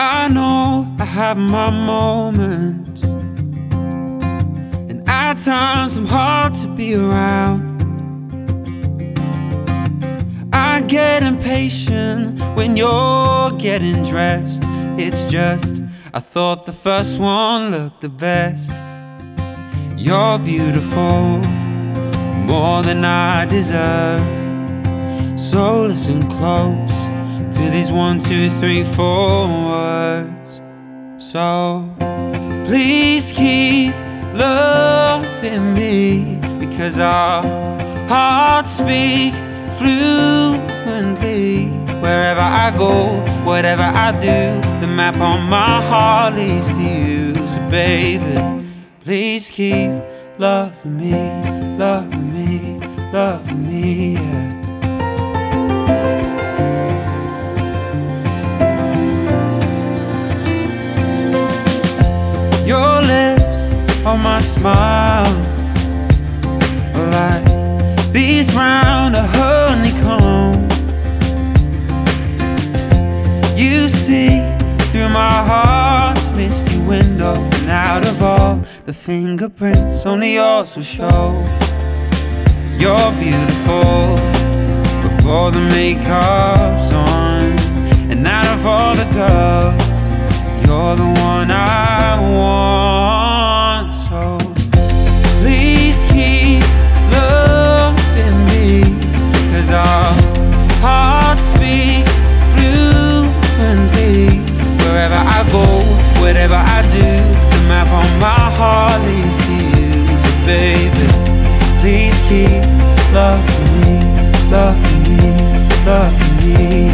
I know I have my moments, and at times I'm hard to be around. I get impatient when you're getting dressed. It's just, I thought the first one looked the best. You're beautiful, more than I deserve. So listen close to these one, two, three, four words. So please keep loving me because our hearts speak fluently. Wherever I go, whatever I do, the map on my heart leads to you. So, baby, please keep loving me, loving me, loving me. On my smile like bees round a honeycomb. You see through my heart's misty window, and out of all the fingerprints, only yours will show. You're beautiful before the makeup's please keep loving me, loving me, loving me.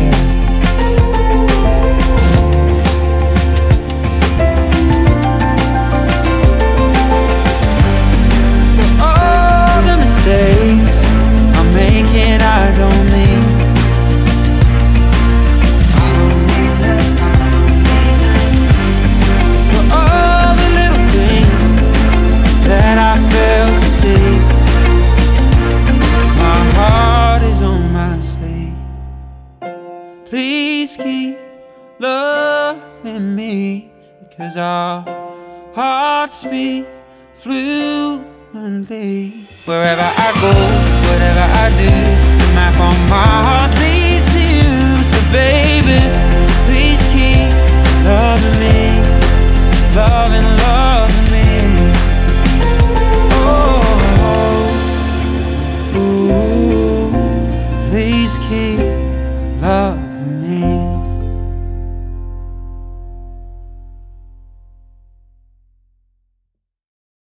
Keep loving me, because our hearts beat fluently. Wherever I go, whatever I do, the map on my